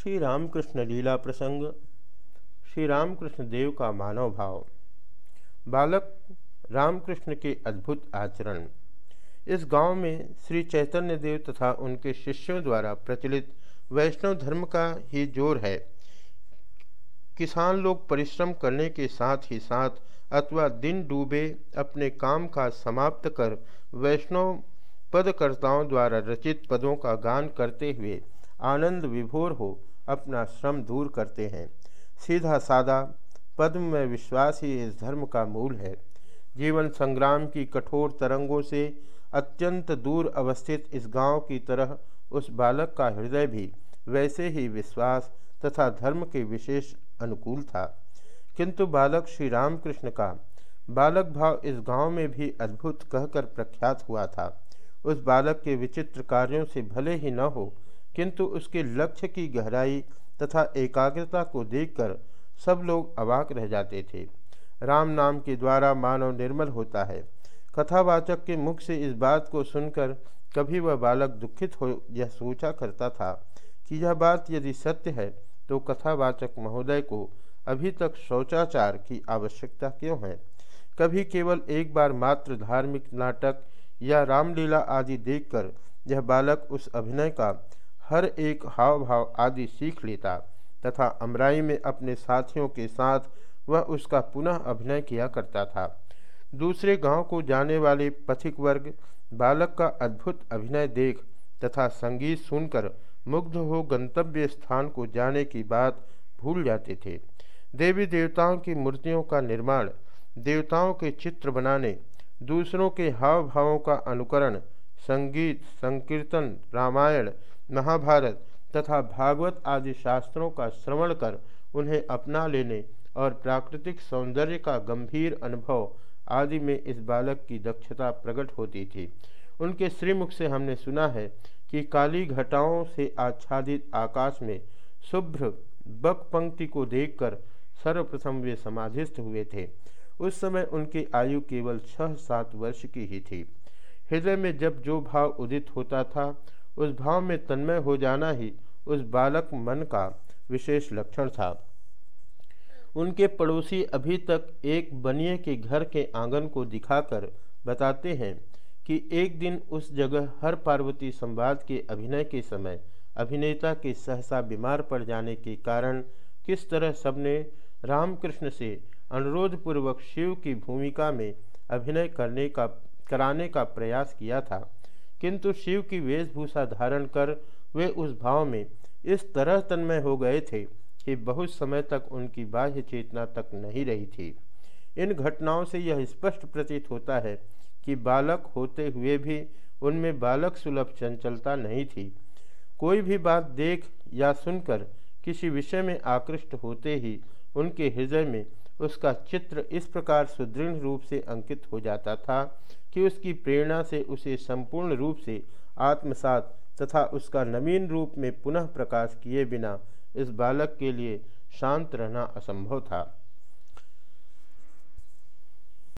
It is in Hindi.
श्री रामकृष्ण लीला प्रसंग श्री रामकृष्ण देव का मानव भाव बालक रामकृष्ण के अद्भुत आचरण। इस गाँव में श्री चैतन्य देव तथा उनके शिष्यों द्वारा प्रचलित वैष्णव धर्म का ही ज़ोर है। किसान लोग परिश्रम करने के साथ ही साथ अथवा दिन डूबे अपने काम का समाप्त कर वैष्णव पदकर्ताओं द्वारा रचित पदों का गान करते हुए आनंद विभोर हो अपना श्रम दूर करते हैं। सीधा सादा पद्म में विश्वास ही इस धर्म का मूल है। जीवन संग्राम की कठोर तरंगों से अत्यंत दूर अवस्थित इस गाँव की तरह उस बालक का हृदय भी वैसे ही विश्वास तथा धर्म के विशेष अनुकूल था। किंतु बालक श्री रामकृष्ण का बालक भाव इस गाँव में भी अद्भुत कहकर प्रख्यात हुआ था। उस बालक के विचित्र कार्यों से भले ही न हो किंतु उसके लक्ष्य की गहराई तथा एकाग्रता को देखकर सब लोग अवाक रह जाते थे। राम नाम के द्वारा मानव निर्मल होता है। कथावाचक के मुख से इस बात को सुनकर कभी वह बालक दुखित हो, यह सोचा करता था कि यह बात यदि सत्य है तो कथावाचक महोदय को अभी तक शौचाचार की आवश्यकता क्यों है? कभी केवल एक बार मात्र धार्मिक नाटक या रामलीला आदि देखकर यह बालक उस अभिनय का हर एक हाव भाव आदि सीख लेता तथा अमराई में अपने साथियों के साथ वह उसका पुनः अभिनय किया करता था। दूसरे गाँव को जाने वाले पथिक वर्ग बालक का अद्भुत अभिनय देख तथा संगीत सुनकर मुग्ध हो गंतव्य स्थान को जाने की बात भूल जाते थे। देवी देवताओं की मूर्तियों का निर्माण, देवताओं के चित्र बनाने, दूसरों के हाव भावों का अनुकरण संगीत, संकीर्तन, रामायण, महाभारत तथा भागवत आदि शास्त्रों का श्रवण कर उन्हें अपना लेने और प्राकृतिक सौंदर्य का गंभीर अनुभव आदि में इस बालक की दक्षता प्रकट होती थी। उनके श्रीमुख से हमने सुना है कि काली घटाओं से आच्छादित आकाश में शुभ्र बक पंक्ति को देखकर सर्वप्रथम वे समाधिस्थ हुए थे। उस समय उनकी आयु केवल छह सात वर्ष की ही थी। हृदय में जब जो भाव उदित होता था, उस भाव में तन्मय हो जाना ही उस बालक मन का विशेष लक्षण था। उनके पड़ोसी अभी तक एक बनिए के घर के आँगन को दिखाकर बताते हैं कि एक दिन उस जगह हर पार्वती संवाद के अभिनय के समय, अभिनेता के सहसा बीमार पड़ जाने के कारण किस तरह सबने रामकृष्ण से अनुरोधपूर्वक शिव की भूमिका में अभिनय करने का कराने का प्रयास किया था। किंतु शिव की वेशभूषा धारण कर वे उस भाव में इस तरह तन्मय हो गए थे कि बहुत समय तक उनकी बाह्य चेतना तक नहीं रही थी। इन घटनाओं से यह स्पष्ट प्रतीत होता है कि बालक होते हुए भी उनमें बालक सुलभ चंचलता नहीं थी। कोई भी बात देख या सुनकर किसी विषय में आकृष्ट होते ही उनके हृदय में उसका चित्र इस प्रकार सुदृढ़ रूप से अंकित हो जाता था कि उसकी प्रेरणा से उसे संपूर्ण रूप से आत्मसात तथा उसका नवीन रूप में पुनः प्रकाश किए बिना इस बालक के लिए शांत रहना असंभव था।